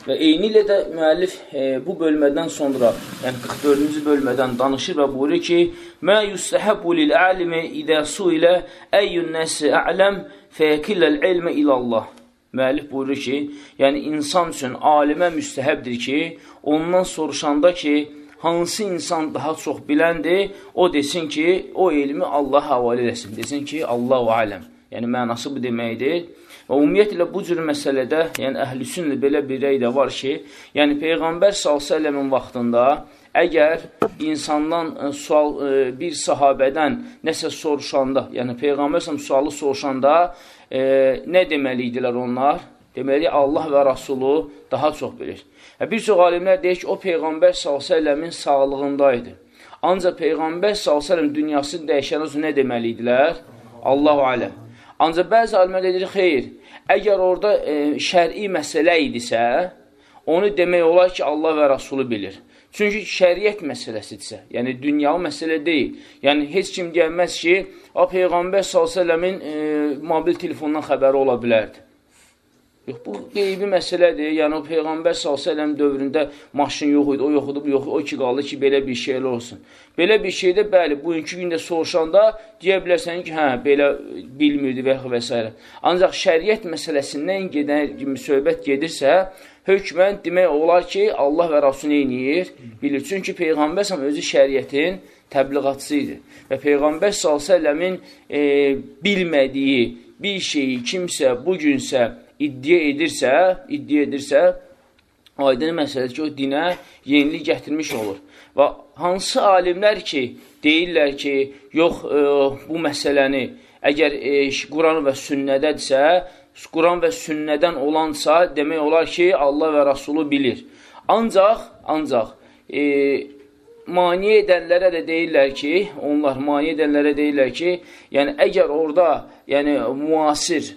Və eyni ilə də müəllif e, bu bölmədən sonra, yəni 44-cü bölmədən danışır və buyurur ki, Mə yustəhəbbu lil-əlimi idə su ilə əyyün nəsi ələm fəyəkilləl ilmə ilallah. Müəllif buyurur ki, yəni insan üçün alimə müstəhəbdir ki, ondan soruşanda ki, hansı insan daha çox biləndir, o desin ki, o elmi Allah havalə eləsin. Desin ki, Allahu aləm. Yəni, mənası bu deməkdir. Və ümumiyyətlə, bu cür məsələdə, yəni əhlüsünlə belə bir rəy də var ki, yəni Peyğəmbər s.ə.v-in vaxtında əgər insandan ə, e, sual, ə, e, bir sahabədən nəsə soruşanda, yəni Peyğəmbər s.ə.v sualı soruşanda ə, e, nə deməli idilər onlar? Deməli, Allah və Rasulü daha çox bilir. Bir çox alimlər deyir ki, o Peyğəmbər s.ə.v-in sağlığındaydı. Ancaq Peyğəmbər s.ə.v dünyasını dəyişən özü nə deməli idilər? Allahu aləm. Ancaq bəzi alimlər deyir, xeyr, əgər orada e, şəri məsələ idisə, onu demək olar ki, Allah və Rasulü bilir. Çünki şəriət məsələsidirsə, yəni dünyalı məsələ deyil. Yəni, heç kim gəlməz ki, o Peyğəmbər s.ə.v-in e, mobil telefondan xəbəri ola bilərdi. Yox, bu qeybi məsələdir. Yəni, o Peyğəmbər s.ə.v dövründə maşın yox idi, o yox idi, bu yox idi, o ki, qaldı ki, belə bir şeylə olsun. Belə bir şeydə, bəli, bugünkü gündə soruşanda deyə bilərsən ki, hə, belə bilmirdi və, və s. Ancaq şəriət məsələsindən gedən kimi söhbət gedirsə, hökmən demək olar ki, Allah və Rasul neyniyir? Bilir. Çünki Peyğəmbər s.ə.v özü şəriətin təbliğatçısı idi. Və Peyğəmbər s.ə.v-in e, bilmədiyi bir şeyi kimsə bugünsə iddia edirsə, iddia edirsə, aydın məsələdir ki, o dinə yenilik gətirmiş olur. Və hansı alimlər ki, deyirlər ki, yox, e, bu məsələni əgər e, Quran və sünnədədirsə, Quran və sünnədən olansa, demək olar ki, Allah və Rasulü bilir. Ancaq, ancaq, e, mani edənlərə də deyirlər ki, onlar mani edənlərə deyirlər ki, yəni əgər orada, yəni müasir,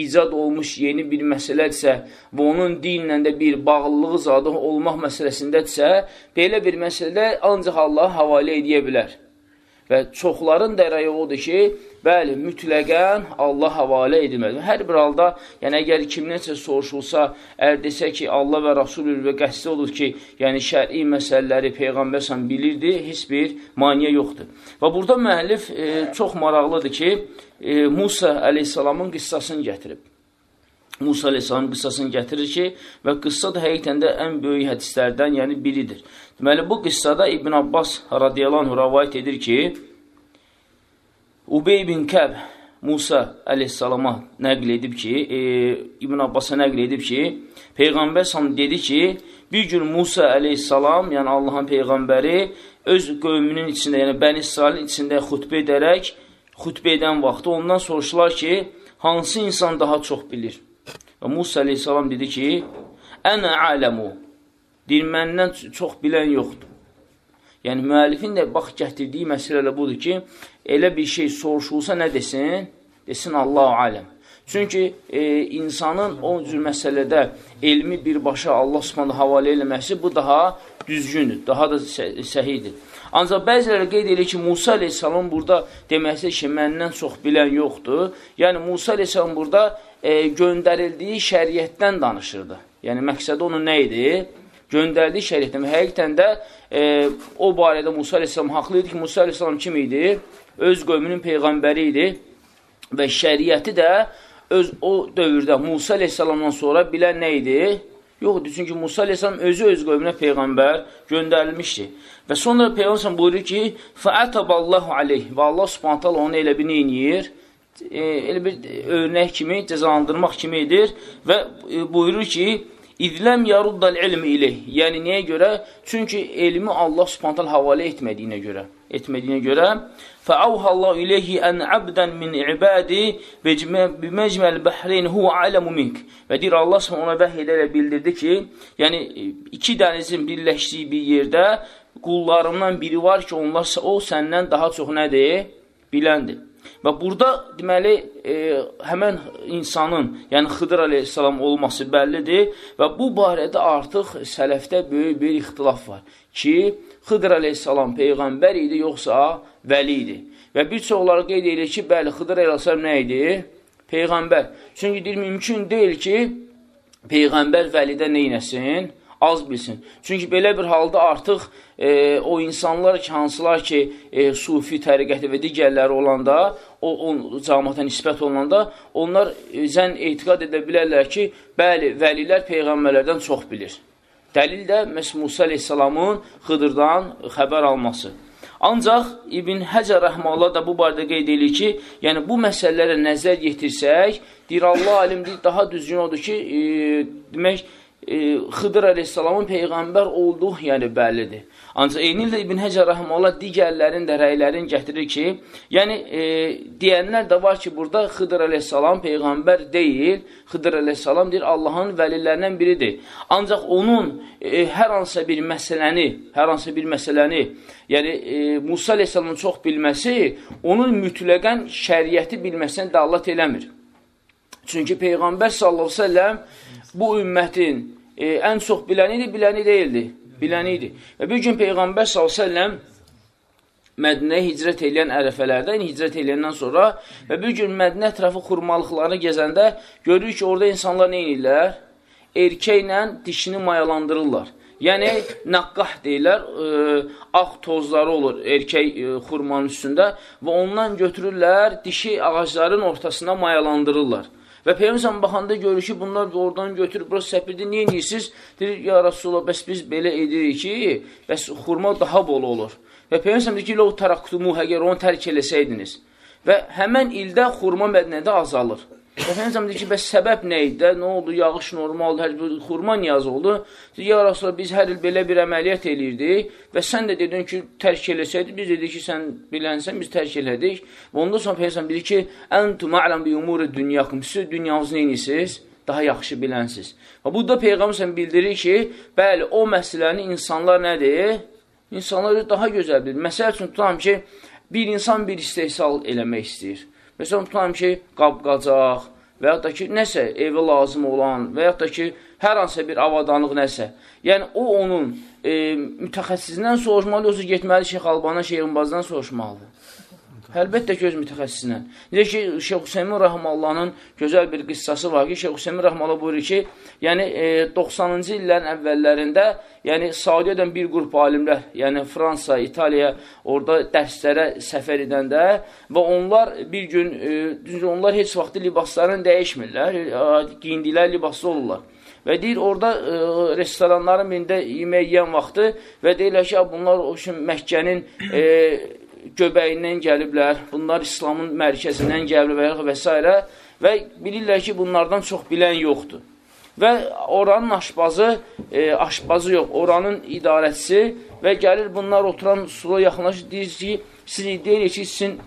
icad olmuş yeni bir məsələdirsə və onun dinlə də bir bağlılığı zadı olmaq məsələsindədirsə, belə bir məsələdə ancaq Allah havalə edə bilər. Və çoxların da rəyi odur ki, bəli, mütləqən Allah havalə edilməlidir. Hər bir halda, yəni əgər kimdənsə soruşulsa, əgər desə ki, Allah və Rasulü və qəsdi odur ki, yəni şəri məsələləri Peyğəmbər sən bilirdi, heç bir maniyə yoxdur. Və burada müəllif e, çox maraqlıdır ki, e, Musa əleyhissalamın qıssasını gətirib. Musa aleyhissalam qıssasını gətirir ki, və qıssa da həqiqətən də ən böyük hədislərdən, yəni biridir. Deməli, bu qıssada İbn Abbas radiyalanhu rəvayət edir ki, Ubey bin Kəb Musa əleyhissalama nəql edib ki, e, İbn Abbasa nəql edib ki, Peyğəmbər sam dedi ki, bir gün Musa əleyhissalam, yəni Allahın Peyğəmbəri, öz qövmünün içində, yəni Bən İsrailin içində xütbə edərək, xütbə edən vaxtı ondan soruşlar ki, hansı insan daha çox bilir? Və Musa aleyhissalam dedi ki, Ənə aləmu, deyir, məndən çox bilən yoxdur. Yəni, müəllifin də bax, gətirdiyi məsələ budur ki, elə bir şey soruşulsa nə desin? Desin Allah aləm. Çünki e, insanın o cür məsələdə elmi birbaşa Allah subhanı havalə eləməsi bu daha düzgündür, daha da sə səhidir. Ancaq bəziləri qeyd edir ki, Musa aleyhissalam burada deməsi ki, məndən çox bilən yoxdur. Yəni, Musa aleyhissalam burada e, göndərildiyi şəriətdən danışırdı. Yəni, məqsədi onun nə idi? Göndərdiyi şəriətdən. Həqiqətən də e, o barədə Musa aleyhissalam haqlı idi ki, Musa aleyhissalam kim idi? Öz qövmünün peyğəmbəri idi və şəriəti də öz o dövrdə Musa aleyhissalamdan sonra bilən nə idi? Yoxdur, çünki Musa aleyhissalam özü öz qövmünə peyğəmbər göndərilmişdi. Və sonra peyğəmbər buyurur ki, fəətəballahu aleyh və Allah subhanətələ onu elə bir neyiniyir? e, elə bir örnək kimi, cəzalandırmaq kimidir və e, buyurur ki, İzləm yaruddal ilmi ilih. Yəni, niyə görə? Çünki elmi Allah subhantal havalə etmədiyinə görə. Etmədiyinə görə Fəavhallahu ileyhi ən abdən min ibadi biməcməl bəhreyn huva aləmu mink. Və deyir, Allah ona vəh edərək bildirdi ki, yəni iki dənizin birləşdiyi bir yerdə qullarımdan biri var ki, onlar o səndən daha çox nədir? Biləndir. Və burada deməli e, həmən insanın, yəni Xıdır əleyhissalam olması bəllidir və bu barədə artıq sələfdə böyük bir ixtilaf var ki, Xıdır əleyhissalam peyğəmbər idi yoxsa vəli idi. Və bir çoxları qeyd edir ki, bəli, Xıdır əleyhissalam nə idi? Peyğəmbər. Çünki deyir, mümkün deyil ki, Peyğəmbər vəlidə neynəsin? Az bilsin. Çünki belə bir halda artıq e, o insanlar ki, hansılar ki, e, sufi təriqəti və digərləri olanda, o, o camata nisbət olanda, onlar e, zən etiqad edə bilərlər ki, bəli, vəlilər Peyğəmbərlərdən çox bilir. Dəlil də məhz Musa aleyhissalamın Xıdırdan xəbər alması. Ancaq İbn Həcər rəhməllah da bu barədə qeyd edir ki, yəni bu məsələlərə nəzər yetirsək, deyir Allah alimdir, daha düzgün odur ki, e, demək, Xıdır əleyhissalamın peyğəmbər olduğu yəni bəllidir. Ancaq eyni ilə İbn Həcər rəhməllah digərlərin də rəylərini gətirir ki, yəni e, deyənlər də var ki, burada Xıdır əleyhissalam peyğəmbər deyil, Xıdır əleyhissalam deyir Allahın vəlilərindən biridir. Ancaq onun e, hər hansısa bir məsələni, hər hansısa bir məsələni, yəni e, Musa əleyhissalamın çox bilməsi onun mütləqən şəriəti bilməsindən dəlalət eləmir. Çünki Peyğəmbər sallallahu əleyhi və səlləm bu ümmətin e, ən çox biləni idi, biləni deyildi biləni idi. Və bir gün Peyğəmbər s.ə.v Mədinəyə hicrət edən ərəfələrdə, yəni hicrət eləyəndən sonra və bir gün Mədinə ətrafı xurmalıqlarını gezəndə görürük ki, orada insanlar nə edirlər? Erkəklə dişini mayalandırırlar. Yəni, nəqqah deyirlər, ə, e, ağ tozları olur erkək ə, e, xurmanın üstündə və ondan götürürlər, dişi ağacların ortasına mayalandırırlar. Və Peyğəmbər baxanda görür ki, bunlar oradan götürüb bura səpirdi. Niyə edirsiniz? Deyir, ya Rasulullah, bəs biz belə edirik ki, bəs xurma daha bol olur. Və Peyğəmbər deyir ki, lo taraktumu əgər onu tərk eləsəydiniz. Və həmən ildə xurma Mədinədə azalır. Efendimiz deyir ki, bəs səbəb nə idi? Nə oldu? Yağış normaldır, hər bir xurma niyaz oldu. Deyir, ya Rasulullah, biz hər il belə bir əməliyyat eləyirdik və sən də dedin ki, tərk eləsəydik, biz dedik ki, sən bilənsən, biz tərk elədik. Və ondan sonra Peyğəmbər deyir ki, Əntum a'lam bi umuri dünyakum. Siz dünyamızı neyinirsiniz? Daha yaxşı bilənsiz. Və burada Peyğəmbər bildirir ki, bəli, o məsələni insanlar nədir? İnsanlar daha gözəl bilir. Məsəl üçün, tutam ki, bir insan bir istehsal eləmək istəyir. Məsələn, tutalım ki, qab-qacaq və yaxud da ki, nəsə evə lazım olan və yaxud da ki, hər hansısa bir avadanlıq nəsə. Yəni, o onun e, mütəxəssisindən soruşmalı, yoxsa getməli Şeyx Albana, Şeyxinbazdan soruşmalıdır. Əlbəttə ki, öz mütəxəssisinə. Necə ki, Şeyx Hüseymin Rəhmallahın gözəl bir qıssası var ki, Şeyx Hüseymin Rəhmallah buyurur ki, yəni e, 90-cı illərin əvvəllərində, yəni Saudiyadan bir qrup alimlər, yəni Fransa, İtaliya orada dərslərə səfər edəndə və onlar bir gün, e, onlar heç vaxtı libaslarını dəyişmirlər, e, giyindikləri libaslı olurlar. Və deyir, orada e, restoranların birində yemək yeyən vaxtı və deyirlər ki, bunlar o üçün Məkkənin e, göbəyindən gəliblər, bunlar İslamın mərkəzindən gəliblər və s. və bilirlər ki, bunlardan çox bilən yoxdur. Və oranın aşbazı, e, aşbazı yox, oranın idarəçisi və gəlir bunlar oturan sula yaxınlaşır, deyir ki, siz deyir ki, sizin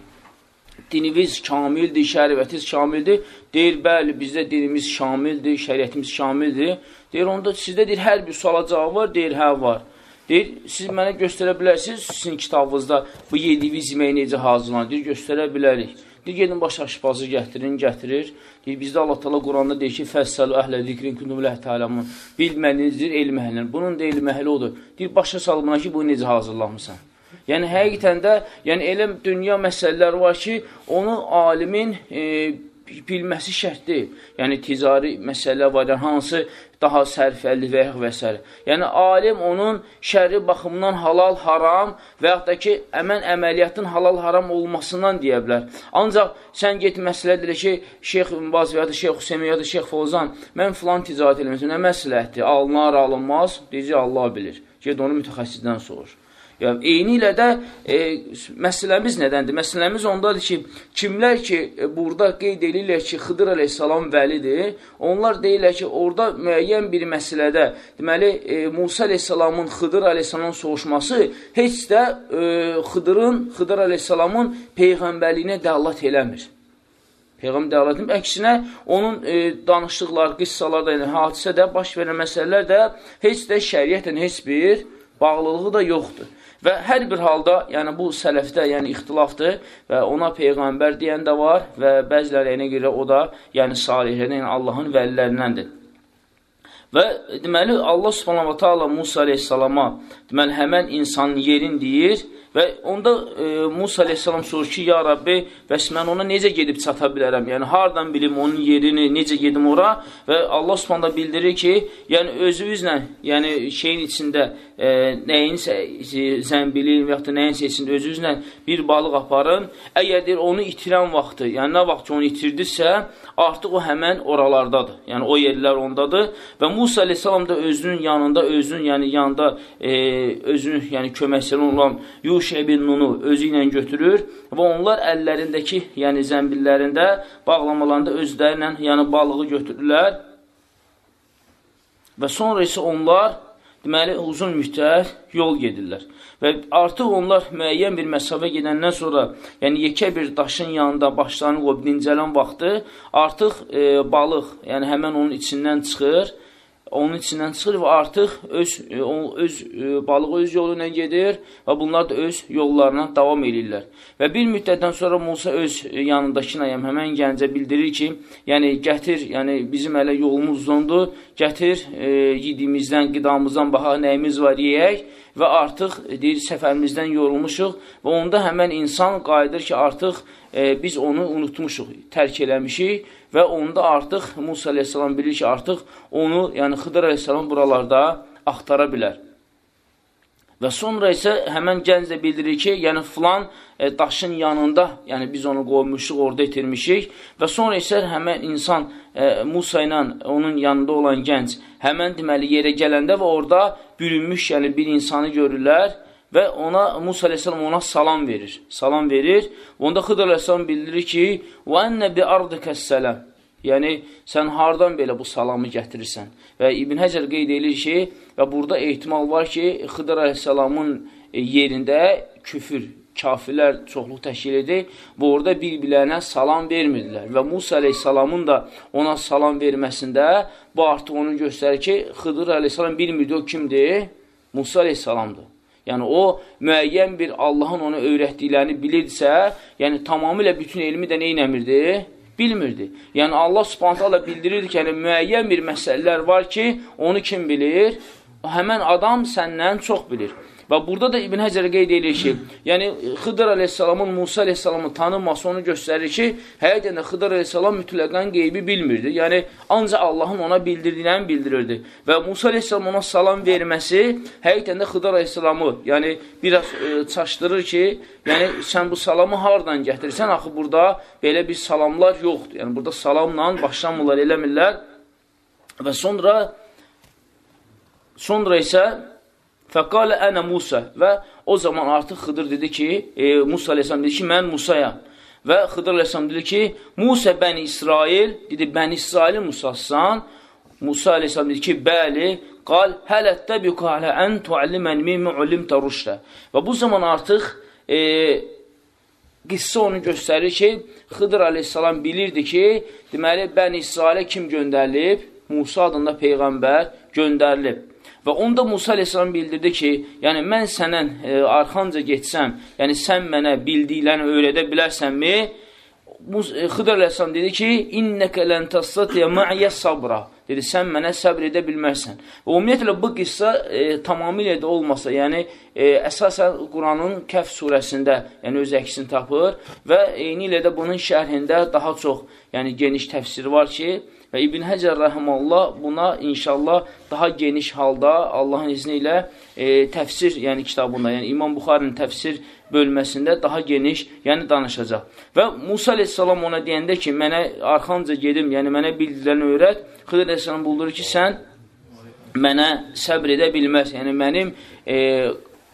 dininiz kamildir, şərifətiniz kamildir. Deyir, bəli, bizdə dinimiz şamildir, şəriətimiz şamildir. Deyir, onda sizdə deyir, hər bir suala cavab var, deyir, hə, var. Deyir, siz mənə göstərə bilərsiniz, sizin kitabınızda bu yediyiniz yeməyi necə hazırlanır, deyir, göstərə bilərik. Deyir, gedin baş aşpazı gətirin, gətirir. Deyir, bizdə Allah tala Quranda deyir ki, fəssəlu əhlə zikrin kunumuləh təaləmun. Bilmədinizdir, elm əhlidir. Bunun da elm əhli odur. Deyir, başa salmına ki, bunu necə hazırlanmışsan. Yəni, həqiqətən də, yəni elə dünya məsələləri var ki, onu alimin e, bilməsi şərt deyil. Yəni, ticari məsələ var, yəni, hansı daha sərfəlli və yaxud və s. Yəni, alim onun şəri baxımından halal, haram və yaxud da ki, əmən əməliyyatın halal, haram olmasından deyə bilər. Ancaq sən get məsələdir ki, Şeyx Ümbaz və ya da Şeyx Hüseymi ya da Şeyx Fozan, mən filan ticarət eləməsin, nə məsləhətdir, alınar, alınmaz, deyəcək, Allah bilir. Ged onu mütəxəssisdən sorur. Yəni, eyni ilə də e, məsələmiz nədəndir? Məsələmiz ondadır ki, kimlər ki, e, burada qeyd edirlər ki, Xıdır əleyhissalam vəlidir, onlar deyirlər ki, orada müəyyən bir məsələdə, deməli, e, Musa əleyhissalamın Xıdır əleyhissalamın soğuşması heç də e, Xıdırın, Xıdır əleyhissalamın peyğəmbərliyinə dəlat eləmir. Peyğəmbər dəlalətinin əksinə onun e, danışdıqları, qıssalarda, yəni hadisədə baş verən məsələlər də heç də şəriətlə heç bir bağlılığı da yoxdur. Və hər bir halda, yəni bu sələfdə, yəni ixtilafdır və ona Peyğəmbər deyən də var və bəzilərə görə o da, yəni salihlərdən, yəni Allahın vəlilərindəndir. Və deməli, Allah subhanahu wa ta'ala Musa aleyhissalama deməli, həmən insanın yerin deyir Və onda e, Musa aleyhissalam sorur ki, ya Rabbi, bəs mən ona necə gedib çata bilərəm? Yəni, hardan bilim onun yerini, necə gedim ora? Və Allah subhanda bildirir ki, yəni özünüzlə, yəni şeyin içində e, nəyinsə zəmbilin və yaxud da nəyinsə içində özünüzlə bir balıq aparın. Əgər deyir, onu itirən vaxtı, yəni nə vaxt ki, onu itirdirsə, artıq o həmən oralardadır. Yəni, o yerlər ondadır. Və Musa aleyhissalam da özünün yanında, özünün yəni yanında e, özünün yəni köməkçili olan Yuş Yuşə bin Nunu özü ilə götürür və onlar əllərindəki, yəni zəmbillərində, bağlamalarında özlərlə, yəni balığı götürürlər və sonra isə onlar deməli, uzun müddət yol gedirlər. Və artıq onlar müəyyən bir məsafə gedəndən sonra, yəni yekə bir daşın yanında başlarını qoyub dincələn vaxtı, artıq e, balıq, yəni həmən onun içindən çıxır onun içindən çıxır və artıq öz, e, öz e, balığı öz yolu ilə gedir və bunlar da öz yollarına davam edirlər. Və bir müddətdən sonra Musa öz e, yanındakı nəyəm həmən gəncə bildirir ki, yəni gətir, yəni bizim hələ yolumuz uzundur, gətir e, yediyimizdən, qidamızdan baxa nəyimiz var yeyək və artıq deyir, səfərimizdən yorulmuşuq və onda həmən insan qayıdır ki, artıq e, biz onu unutmuşuq, tərk eləmişik və onda artıq Musa aleyhissalam bilir ki, artıq onu, yəni Xıdır aleyhissalam buralarda axtara bilər. Və sonra isə həmən gənc də bildirir ki, yəni filan e, daşın yanında, yəni biz onu qoymuşuq, orada itirmişik və sonra isə həmən insan e, Musa ilə onun yanında olan gənc həmən deməli yerə gələndə və orada bürünmüş, yəni bir insanı görürlər və ona Musa əleyhissalam ona salam verir. Salam verir. Onda Xıdır əleyhissalam bildirir ki, "Və ennə bi ardikəs-salam." Yəni sən hardan belə bu salamı gətirirsən? Və İbn Həcər qeyd edir ki, və burada ehtimal var ki, Xıdır əleyhissalamın e, yerində küfür, kafirlər çoxluq təşkil edir və orada bir-birlərinə salam vermirdilər. Və Musa əleyhissalamın da ona salam verməsində bu artıq onu göstərir ki, Xıdır əleyhissalam bilmirdi o kimdir? Musa əleyhissalamdır. Yəni, o müəyyən bir Allahın ona öyrətdiklərini bilirdisə, yəni tamamilə bütün elmi də neynəmirdi? bilmirdi. Yəni Allah Subhanahu taala bildirirdi ki, yəni müəyyən bir məsələlər var ki, onu kim bilir? Həmən adam səndən çox bilir. Və burada da İbn Həcər qeyd edir ki, yəni Xıdır əleyhissalamın Musa əleyhissalamı tanınması onu göstərir ki, həqiqətən də Xıdır əleyhissalam mütləqən qeybi bilmirdi. Yəni ancaq Allahın ona bildirdiyini bildirirdi. Və Musa əleyhissalam ona salam verməsi həqiqətən də Xıdır əleyhissalamı, yəni biraz e, çaşdırır ki, yəni sən bu salamı hardan gətirirsən? Axı burada belə bir salamlar yoxdur. Yəni burada salamla başlamırlar, eləmirlər. Və sonra sonra isə Fəqalə ənə Musa və o zaman artıq Xıdır dedi ki, e, Musa aleyhissalam dedi ki, mən Musayam. Və Xıdır aleyhissalam dedi ki, Musa bəni İsrail, dedi, bəni İsrailin Musassan. Musa aleyhissalam dedi ki, bəli, qal, hələtdə büqalə ən tuallimən mimmi ulimtə rüşdə. Və bu zaman artıq e, qissə onu göstərir ki, Xıdır aleyhissalam bilirdi ki, deməli, bəni İsrailə kim göndərilib? Musa adında Peyğəmbər göndərilib. Və onda Musa aleyhissalam bildirdi ki, yəni mən səndən e, arxanca getsəm, yəni sən mənə bildiklərini öyrədə bilərsənmi? E, Xıdır aleyhissalam dedi ki, İnnəkə lən təstatiyə mə'yə sabra. Dedi, sən mənə səbr edə bilmərsən. Və ümumiyyətlə, bu qissa e, tamamilə də olmasa, yəni e, əsasən Quranın Kəf surəsində yəni, öz əksini tapır və eyni ilə də bunun şərhində daha çox yəni, geniş təfsiri var ki, Və İbn Həcər rəhməllah buna inşallah daha geniş halda Allahın izni ilə e, təfsir, yəni kitabında, yəni İmam Buxarinin təfsir bölməsində daha geniş, yəni danışacaq. Və Musa əleyhissalam ona deyəndə ki, mənə arxanca gedim, yəni mənə bildiklərini öyrət, Xıdır əleyhissalam buldurur ki, sən mənə səbr edə bilməz, yəni mənim e,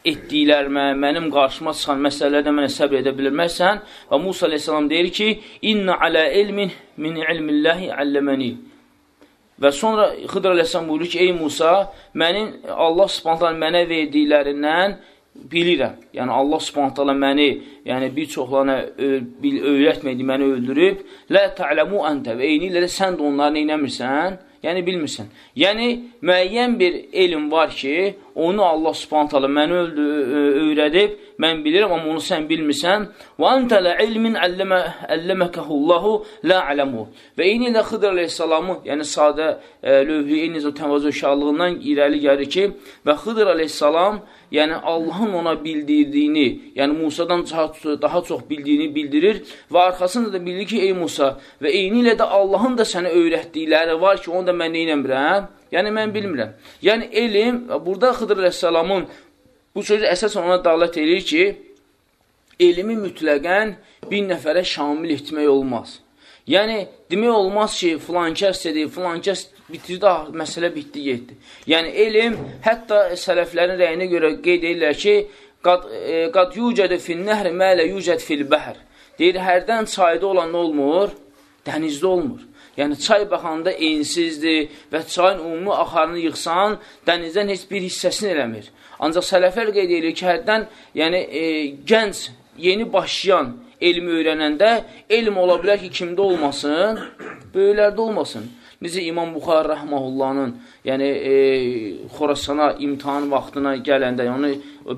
etdiklərimə, mənim qarşıma çıxan məsələlərdə mənə səbr edə bilməzsən və Musa aleyhissalam deyir ki, İnna alə ilmin min ilmillahi əlləməni və sonra Xıdır aleyhissalam buyurur ki, ey Musa, mənim Allah subhanətən mənə verdiklərindən bilirəm. Yəni Allah Subhanahu məni, yəni bir çoxlarına öyrətmədi, məni öldürüb. La ta'lamu anta və eyni ilə də sən də onları nə etmirsən? Yəni bilmirsən. Yəni müəyyən bir elm var ki, onu Allah Subhanahu taala mənə öldü, öyrədib, mən bilirəm, amma onu sən bilmirsən. Və antə lə ilmin əlləməkəhullahu lə aləmu. Və eyni ilə Xıdır aleyhissalamı, yəni sadə e, lövhü, eyni ilə təvazö şallığından irəli gəlir ki, və Xıdır aleyhissalam, yəni Allahın ona bildirdiyini, yəni Musadan daha, çox bildiyini bildirir və arxasında da bilir ki, ey Musa, və eyni ilə də Allahın da sənə öyrətdikləri var ki, onu da mən neynəmirəm? Yəni, mən bilmirəm. Yəni, elm, burada Xıdır aleyhissalamın Bu sözü əsas ona dalət edir ki, elmi mütləqən bir nəfərə şamil etmək olmaz. Yəni, demək olmaz ki, filan kəs dedi, filan kəs bitirdi, ah, məsələ bitdi, getdi. Yəni, elm, hətta sələflərin rəyinə görə qeyd edirlər ki, qad, e, qad yücədə fil nəhr mələ yücəd fil bəhər. Deyir, hərdən çayda olan nə olmur? Dənizdə olmur. Yəni, çay baxanda ensizdir və çayın umumi axarını yıxsan, dənizdən heç bir hissəsini eləmir. Ancaq sələfəl qeyd edir ki, hərdən yəni, e, gənc, yeni başlayan elmi öyrənəndə elm ola bilər ki, kimdə olmasın? Böyüklərdə olmasın. Necə İmam Buxar Rəhməhullahın yəni, e, Xorasana imtihan vaxtına gələndə, yəni,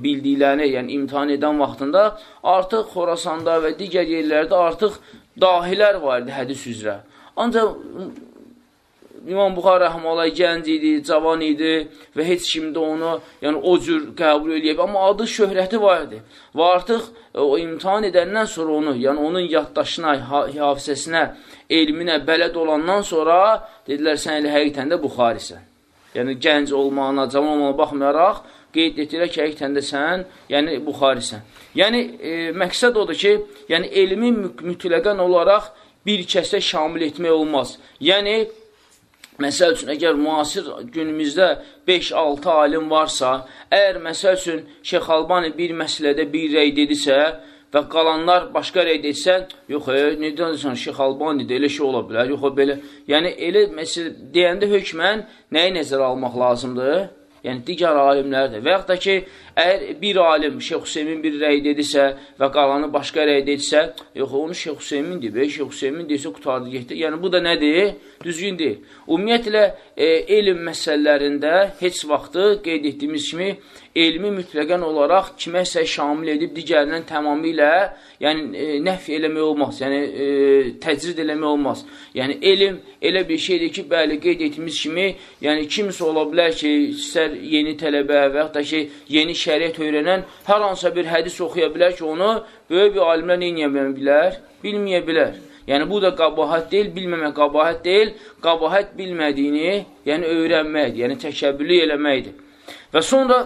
bildiklərini yəni, imtihan edən vaxtında artıq Xorasanda və digər yerlərdə artıq dahilər var idi hədis üzrə. Ancaq İmam Buxar rəhmələ gənc idi, cavan idi və heç kim də onu yəni, o cür qəbul eləyib. Amma adı şöhrəti var idi. Və artıq o imtihan edəndən sonra onu, yəni onun yaddaşına, hafizəsinə, elminə bələd olandan sonra dedilər, sən elə həqiqətən də Buxarisən. Yəni gənc olmağına, cavan olmağına baxmayaraq, qeyd etdirək ki, həqiqətən də sən, yəni Buxarisən. Yəni, e, məqsəd odur ki, yəni elmi mütləqən olaraq bir kəsə şamil etmək olmaz. Yəni, Məsəl üçün, əgər müasir günümüzdə 5-6 alim varsa, əgər məsəl üçün Şeyx Albani bir məsələdə bir rəy dedisə və qalanlar başqa rəy desə, yox, e, necə desən, Şeyx Albani də elə şey ola bilər, yox, belə. Yəni, elə məsələ deyəndə hökmən nəyi nəzərə almaq lazımdır? Yəni, digər alimlərdir. Və yaxud da ki, əgər bir alim Şeyx Hüseymin bir rəy dedisə və qalanı başqa rəy dedisə, yox, onu Şeyx Hüseymin deyib, Şeyx Hüseymin deyirsə, qutardı, getdi. Yəni, bu da nədir? Düzgün deyil. Ümumiyyətlə, e, elm məsələlərində heç vaxtı qeyd etdiyimiz kimi, elmi mütləqən olaraq kiməsə şamil edib digərindən tamamilə yəni, e, nəf eləmək olmaz, yəni e, təcrid eləmək olmaz. Yəni, elm elə bir şeydir ki, bəli, qeyd etdiyimiz kimi, yəni kimsə ola bilər ki, istər yeni tələbə və yaxud da ki, yeni şəriət öyrənən hər hansısa bir hədis oxuya bilər ki, onu böyük bir alimlər neynəyə bilər? Bilməyə bilər. Yəni, bu da qabahət deyil, bilməmək qabahət deyil, qabahət bilmədiyini, yəni öyrənməkdir, yəni təkəbbülü eləməkdir. Və sonra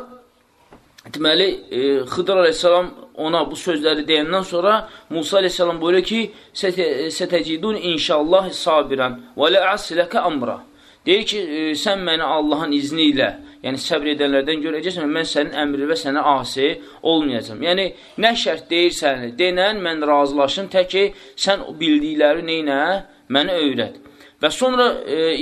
Deməli, e, Xıdır aleyhissalam ona bu sözləri deyəndən sonra Musa aleyhissalam buyuruyor ki, Sətəcidun inşallah sabirən və lə əsiləkə amra. Deyir ki, e, sən məni Allahın izni ilə, yəni səbr edənlərdən görəcəksən, mən sənin əmri və sənə asi olmayacam. Yəni, nə şərt deyirsən, denən mən razılaşın, tək ki, sən bildikləri neynə, mənə öyrət. Və sonra e,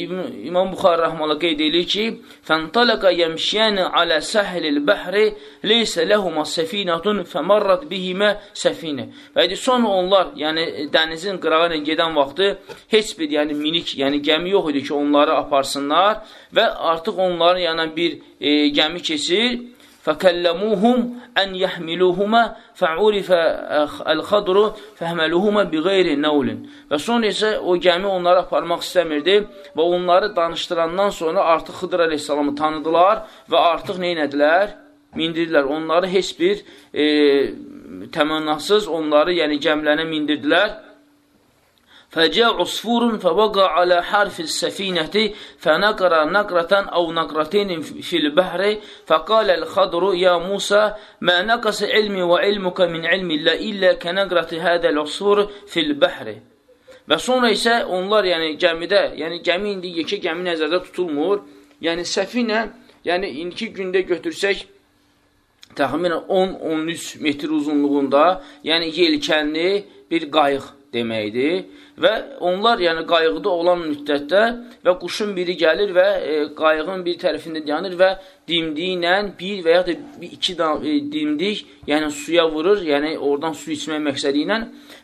İmam Buxar rəhmələ qeyd edir ki, Fəntələqə yəmşiyəni alə səhlil bəhri leysə ləhuma səfinətun fəmarrat bihimə səfinə. Və edir, sonra onlar, yəni dənizin qırağı ilə gedən vaxtı heç bir yəni, minik, yəni gəmi yox idi ki, onları aparsınlar və artıq onların yanına bir e, gəmi keçir فكلموهم أن يحملوهما فعرف الخضر fəhməluhuma bi qeyri nəvlin. Və sonra isə o gəmi onları aparmaq istəmirdi və onları danışdırandan sonra artıq Xıdır əleyhissalamı tanıdılar və artıq neynədilər? Mindirdilər. Onları heç bir e, təmənnasız onları, yəni gəmlənə mindirdilər Fəcə usfurun fəvəqa alə harfil səfinəti fənəqara nəqrətən av nəqrətinin fil bəhri fəqaləl xadru ya Musa mə nəqəsə ilmi və ilmukə min ilmillə illə kənəqrəti hədəl usfur fil bəhri. Və sonra isə onlar yəni gəmidə, yəni gəmi indi yekə gəmi nəzərdə tutulmur, yəni səfinə, yəni indiki gündə götürsək, təxminən 10-13 metr uzunluğunda, yəni yelkənli bir qayıq deməkdir. Və onlar, yəni qayıqda olan müddətdə və quşun biri gəlir və e, qayığın bir tərəfində dayanır və dimdiyi ilə bir və ya da bir, iki e, dimdik, yəni suya vurur, yəni oradan su içmək məqsədi ilə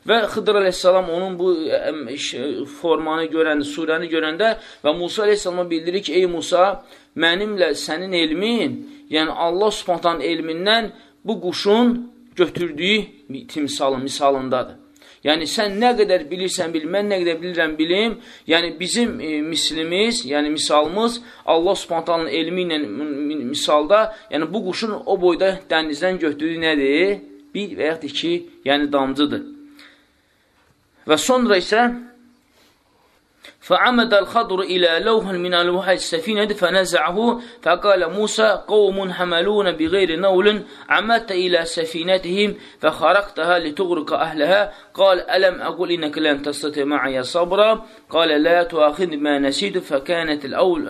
və Xıdır əleyhissalam onun bu e, formanı görəndə, surəni görəndə və Musa əleyhissalama bildirir ki, ey Musa, mənimlə sənin elmin, yəni Allah subhantan elmindən bu quşun götürdüyü timsalı misalındadır. Yəni sən nə qədər bilirsən bil, mən nə qədər bilirəm bilim, yəni bizim e, mislimiz, yəni misalımız Allah Subhanahu elmi ilə misalda, yəni bu quşun o boyda dənizdən götürdüyü nədir? Bir və yaxud iki, yəni damcıdır. Və sonra isə فعمد الخضر إلى لوح من ألواح السفينة فنزعه فقال موسى قوم حملون بغير نول عمدت إلى سفينتهم فخرقتها لتغرق أهلها. قال ألم أقول إنك لن تستطيع معي صبرا؟ قال لا تؤاخذ ما نسيت. فكانت الأول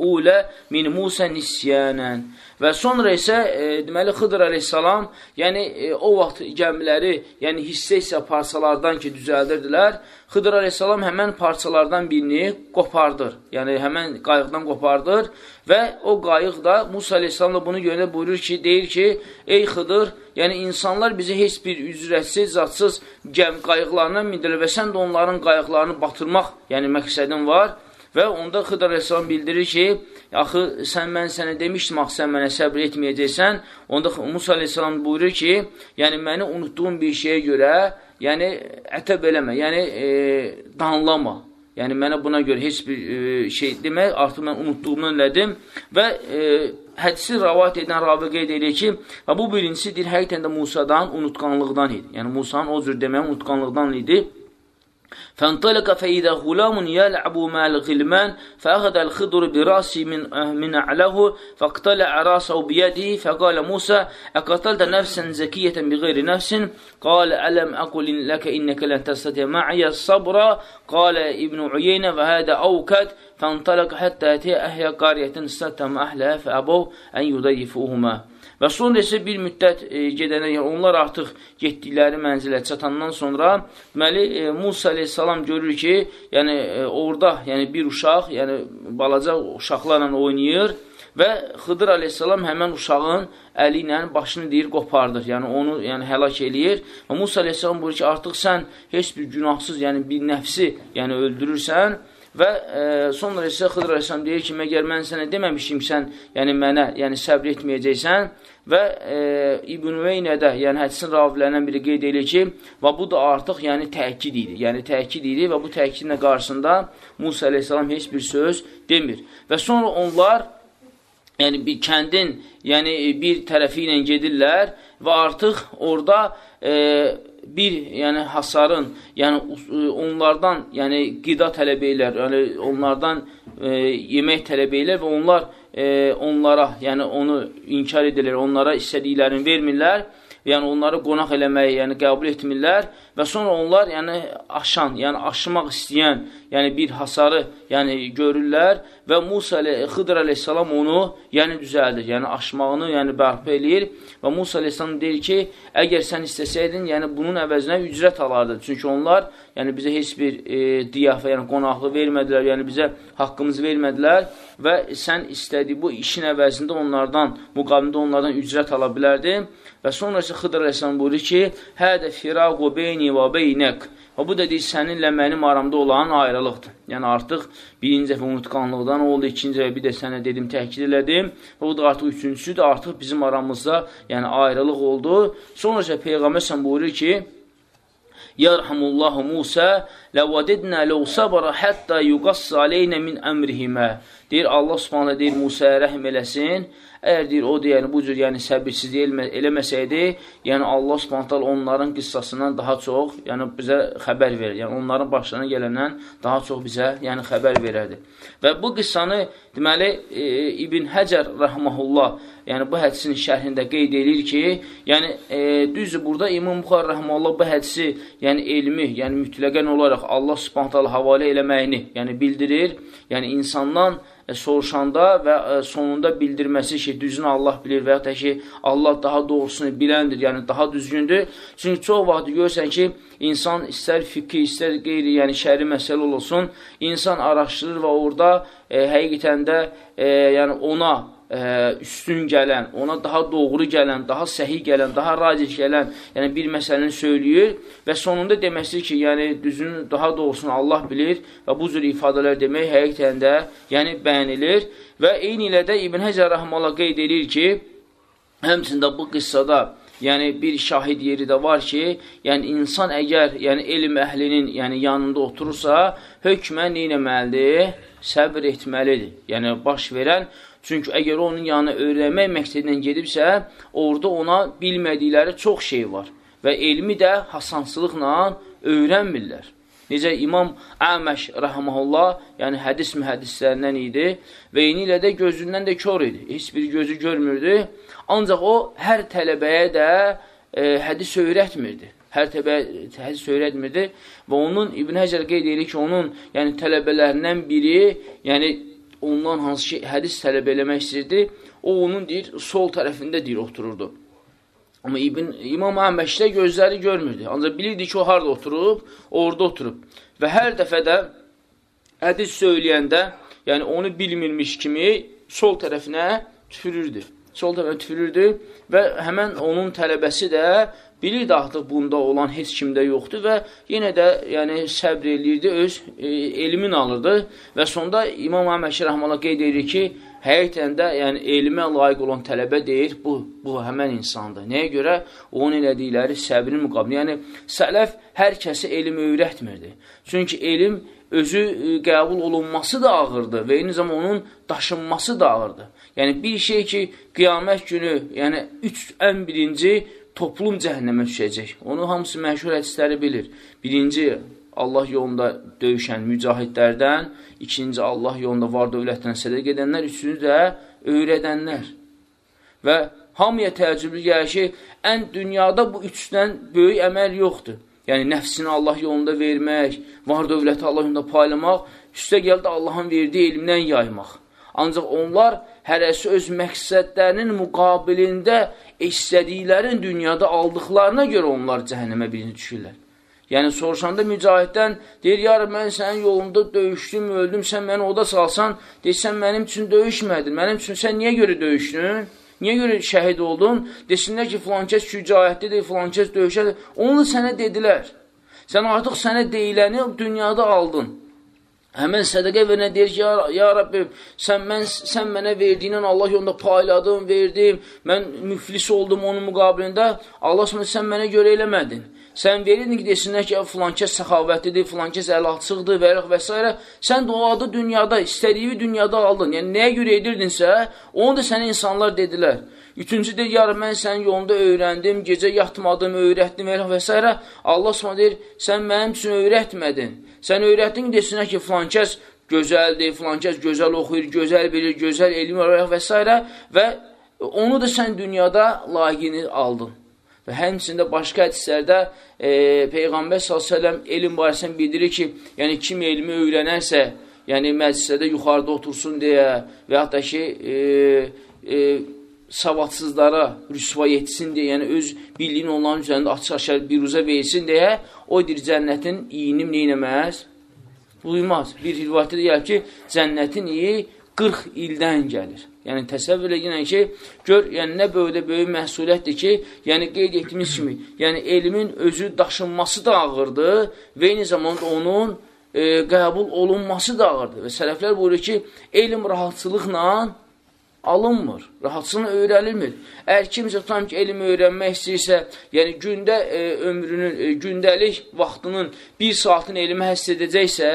ulə min Musa nisyanən. Və sonra isə e, deməli Xıdır əleyhissalam, yəni e, o vaxt gəmiləri, yəni hissə-hissə parçalardan ki düzəldirdilər, Xıdır əleyhissalam həmən parçalardan birini qopardır. Yəni həmən qayıqdan qopardır və o qayıq da Musa əleyhissalam da bunu görəndə buyurur ki, deyir ki, ey Xıdır, yəni insanlar bizi heç bir üzrətsiz, zatsız gəmi qayıqlarına mindirir və sən də onların qayıqlarını batırmaq, yəni məqsədin var. Və onda Xıdar Əsəlam bildirir ki, axı sən mən sənə demişdim, axı sən mənə səbr etməyəcəksən. Onda Musa Aleyhisselam buyurur ki, yəni məni unutduğum bir şeyə görə, yəni ətəb eləmə, yəni e, danlama. Yəni mənə buna görə heç bir e, şey demək, artıq mən unutduğumdan elədim və e, hədisi rəvat edən ravi qeyd edir ki, və bu birincisidir, həqiqətən də Musadan unutqanlıqdan idi. Yəni Musanın o cür demək unutqanlıqdan idi. فانطلق فإذا غلام يلعب مع الغلمان فأخذ الخضر براسي من من أعلاه فاقتلع رأسه بيده فقال موسى أقتلت نفسا زكية بغير نفس؟ قال ألم أقل لك إنك لن تستطيع معي الصبر؟ قال ابن عيينة وهذا أوكد. فانطلق حتى أتي أهل قرية استتم أهلها فأبوا أن يضيفوهما. Və sonra isə bir müddət e, gedənə, yəni onlar artıq getdikləri mənzilə çatandan sonra, deməli, e, Musa aleyhissalam görür ki, yəni e, orada, yəni bir uşaq, yəni balaca uşaqlarla oynayır və Xıdır aleyhissalam həmən uşağın əli ilə başını deyir, qopardır, yəni onu yəni, həlak eləyir. Və Musa aleyhissalam buyurur ki, artıq sən heç bir günahsız, yəni bir nəfsi yəni, öldürürsən Və e, sonra isə Xıdır Aleyhisselam deyir ki, məgər mən sənə deməmişim sən, yəni mənə, yəni səbr etməyəcəksən və e, İbn Üveynədə, yəni hədisin ravilərindən biri qeyd edir ki, və bu da artıq yəni təkid idi, yəni təkid idi və bu təkidlə qarşısında Musa Aleyhisselam heç bir söz demir. Və sonra onlar yəni bir kəndin, yəni bir tərəfi ilə gedirlər və artıq orada e, bir, yəni hasarın, yəni onlardan, yəni qida tələb elər, yəni onlardan e, yemək tələb elər və onlar e, onlara, yəni onu inkar edirlər, onlara istədiklərini vermirlər yəni onları qonaq eləməyi, yəni qəbul etmirlər və sonra onlar yəni aşan, yəni aşmaq istəyən, yəni bir hasarı, yəni görürlər və Musa ilə Xıdır əleyhissalam onu yəni düzəldir, yəni aşmağını, yəni bərpa eləyir və Musa əleyhissalam deyir ki, əgər sən istəsəydin, yəni bunun əvəzinə ücrət alardı. Çünki onlar yəni bizə heç bir e, diyafə, yəni qonaqlıq vermədilər, yəni bizə haqqımızı vermədilər və sən istədiyi bu işin əvəzində onlardan, müqamində onlardan ücrət ala bilərdin və sonra isə Xıdır Əleyhisselam buyurur ki, Hədə firaqu beyni və beynək və bu deyir, səninlə mənim aramda olan ayrılıqdır. Yəni artıq birinci dəfə unutqanlıqdan oldu, ikinci və bir də sənə dedim, təhkid elədim və bu da artıq üçüncüsü də artıq bizim aramızda yəni ayrılıq oldu. Sonra isə Peyğəmbər sən buyurur ki, Yarhamullahu Musa ləvədidnə ləv sabara hətta yuqassa aleynə min əmrihimə Deyir, Allah subhanə deyir, Musaya rəhm eləsin. Əgər deyir, o deyir, yəni, bu cür yəni, səbirsizlik eləməsəydi, yəni Allah subhanə onların qıssasından daha çox yəni, bizə xəbər verir. Yəni, onların başlarına gələndən daha çox bizə yəni, xəbər verərdi. Və bu qıssanı, deməli, e, İbn Həcər rəhməhullah, yəni bu hədisin şərhində qeyd edir ki, yəni e, düzdür, burada İmam Buxar rəhməhullah bu hədisi, yəni elmi, yəni mütləqən olaraq Allah subhanə havalə eləməyini yəni bildirir. Yəni insandan soruşanda və e, sonunda bildirməsi ki, düzünü Allah bilir və ya ki, Allah daha doğrusunu biləndir, yəni daha düzgündür. Çünki çox vaxt görürsən ki, insan istər fikri, istər qeyri, yəni şəri məsələ olsun, insan araşdırır və orada e, həqiqətən də e, yəni ona ə, üstün gələn, ona daha doğru gələn, daha səhi gələn, daha racih gələn, yəni bir məsələni söyləyir və sonunda deməsi ki, yəni düzünü daha doğrusunu Allah bilir və bu cür ifadələr demək həqiqətən də yəni bəyənilir və eyni ilə də İbn Həcər Rəhmələ qeyd edir ki, həmçində bu qıssada yəni bir şahid yeri də var ki, yəni insan əgər yəni elm əhlinin yəni yanında oturursa, hökmən nə etməlidir? Səbr etməlidir. Yəni baş verən Çünki əgər onun yanına öyrənmək məqsədlə gedibsə, orada ona bilmədikləri çox şey var və elmi də hasansılıqla öyrənmirlər. Necə İmam Əməş rəhməhullah, yəni hədis mühəddislərindən idi və eyni ilə də gözündən də kör idi. Heç bir gözü görmürdü. Ancaq o hər tələbəyə də e, hədis öyrətmirdi. Hər tələbəyə hədis öyrətmirdi və onun İbn Həcər qeyd edir ki, onun yəni tələbələrindən biri, yəni ondan hansı ki, hədis tələb eləmək istəyirdi, o onun deyir, sol tərəfində deyir, otururdu. Amma İbn, İmam Əhməşdə gözləri görmürdü. Ancaq bilirdi ki, o harada oturub, orada oturub. Və hər dəfə də hədis söyləyəndə, yəni onu bilmirmiş kimi sol tərəfinə tüfürürdü. Sol tərəfinə tüfürürdü və həmən onun tələbəsi də bilirdi artıq bunda olan heç kimdə yoxdur və yenə də yəni, səbr eləyirdi, öz e, elmin alırdı və sonda İmam Əhməşi Rəhmələ qeyd edir ki, həqiqətən də yəni, elmə layiq olan tələbə deyir, bu, bu həmən insandır. Nəyə görə? Onun elədikləri səbrin müqabilində. Yəni, sələf hər kəsi elm öyrətmirdi. Çünki elm özü e, qəbul olunması da ağırdır və eyni zamanda onun daşınması da ağırdır. Yəni, bir şey ki, qiyamət günü, yəni, üç, ən birinci toplum cəhənnəmə düşəcək. Onu hamısı məşhur hədisləri bilir. Birinci, Allah yolunda döyüşən mücahidlərdən, ikinci, Allah yolunda var dövlətdən sədəq edənlər, üçüncü də öyrədənlər. Və hamıya təəccüblü gəlir ki, ən dünyada bu üçdən böyük əməl yoxdur. Yəni, nəfsini Allah yolunda vermək, var dövləti Allah yolunda paylamaq, üstə gəldi Allahın verdiyi elmdən yaymaq. Ancaq onlar hərəsi öz məqsədlərinin müqabilində istədiklərin dünyada aldıqlarına görə onlar cəhənnəmə birini düşürlər. Yəni, soruşanda mücahiddən deyir, yarı mən sənin yolunda döyüşdüm, öldüm, sən məni oda salsan, deyirsən, mənim üçün döyüşmədin, mənim üçün sən niyə görə döyüşdün? Niyə görə şəhid oldun? Desinlər ki, filankəs şücaətlidir, filankəs döyüşədir. Onu sənə dedilər. Sən artıq sənə deyiləni dünyada aldın. Həmən sədəqə verənə deyir ki, ya, ya Rabbim, sən, mən, sən mənə verdiyindən Allah yolunda payladım, verdim, mən müflis oldum onun müqabilində, Allah sonra sən mənə görə eləmədin. Sən verirdin ki, desinlər ki, filankəs səxavətlidir, filankəs əlaçıqdır və, və s. Sən də o adı dünyada, istədiyi dünyada aldın. Yəni, nəyə görə edirdinsə, onu da sənə insanlar dedilər. Üçüncü deyir, yarın mən sənin yolunda öyrəndim, gecə yatmadım, öyrətdim və s. Allah sonra deyir, sən mənim üçün öyrətmədin. Sən öyrətdin, desinə ki, filan kəs gözəldir, filan kəs gözəl oxuyur, gözəl bilir, gözəl elm olaraq və s. və onu da sən dünyada layiqini aldın. Və həmçində başqa hədislərdə e, Peyğəmbər s.ə.v elm barəsində bildirir ki, yəni kim elmi öyrənərsə, yəni məclisədə yuxarıda otursun deyə və yaxud da ki, e, e, savadsızlara rüsva yetsin deyə, yəni öz bildiyini onların üzərində açıq-aşar bir uzə versin deyə, o dir cənnətin iyinim neynəməz? Duymaz. Bir rivayətdə deyər ki, cənnətin iyi 40 ildən gəlir. Yəni, təsəvvür edin ki, gör, yəni, nə böyüdə böyük məhsuliyyətdir ki, yəni, qeyd etdiyimiz kimi, yəni, elmin özü daşınması da ağırdır və eyni zamanda onun e, qəbul olunması da ağırdır. Və sələflər buyurur ki, elm rahatçılıqla alınmır, rahatsını öyrənilmir. Əgər kimsə tam ki, elm öyrənmək istəyirsə, yəni gündə e, ömrünün, e, gündəlik vaxtının bir saatını elmə həsr edəcəksə,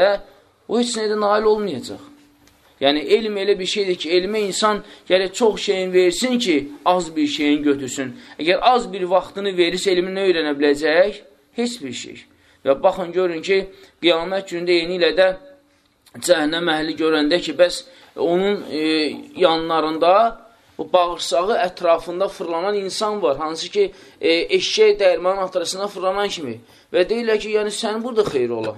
o heç nədə nail olmayacaq. Yəni, elm elə bir şeydir ki, elmə insan gələ çox şeyin versin ki, az bir şeyin götürsün. Əgər az bir vaxtını verirsə, elmi nə öyrənə biləcək? Heç bir şey. Və baxın, görün ki, qiyamət gündə yeni ilə də cəhənnəm əhli görəndə ki, bəs onun e, yanlarında bu bağırsağı ətrafında fırlanan insan var. Hansı ki, e, eşək dəyirmanın atrasına fırlanan kimi. Və deyirlər ki, yəni sənin burada xeyr ola.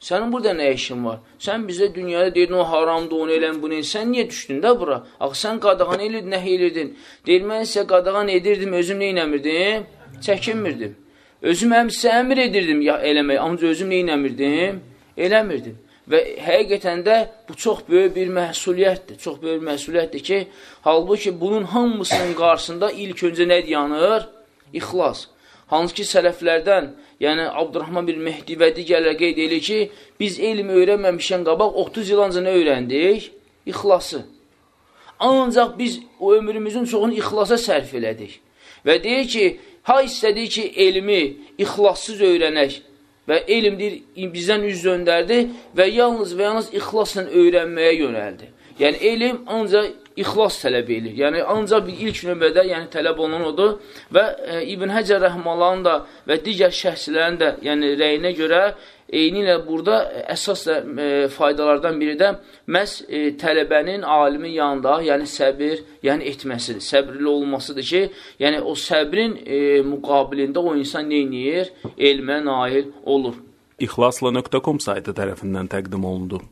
Sənin burada nə işin var? Sən bizə dünyada deyirdin, o haramdır, onu elən, bunu elən. Sən niyə düşdün də bura? Axı, sən qadağan eləyirdin, nə eləyirdin? Deyir, mən isə qadağan edirdim, özüm nə eləmirdim? Çəkinmirdim. Özüm həm sizə əmr edirdim ya eləmək, ancaq özüm nə eləmirdim? Eləmirdim. Və həqiqətən də bu çox böyük bir məhsuliyyətdir. Çox böyük məhsuliyyətdir ki, halbuki bunun hamısının qarşısında ilk öncə nə yanır? İxlas. Hansı ki, sələflərdən, yəni Abdurrahman bir Mehdi və digərlər qeyd edir ki, biz elm öyrənməmişən qabaq 30 il ancaq nə öyrəndik? İxlası. Ancaq biz o ömrümüzün çoxunu ixlasa sərf elədik. Və deyir ki, ha istədik ki, elmi ixlassız öyrənək və elm deyir, bizdən üz döndərdi və yalnız və yalnız ixlasla öyrənməyə yönəldi. Yəni, elm ancaq ixlas tələb edir. Yəni, ancaq ilk növbədə yəni, tələb olunan odur və e, İbn Həcər rəhmaların da və digər şəxslərin də yəni, rəyinə görə eyni ilə burada əsas da, e, faydalardan biri də məhz e, tələbənin alimin yanında, yəni səbir, yəni etməsidir, səbrli olmasıdır ki, yəni o səbrin e, müqabilində o insan neyniyir? Elmə nail olur. İxlasla.com saytı tərəfindən təqdim olundu.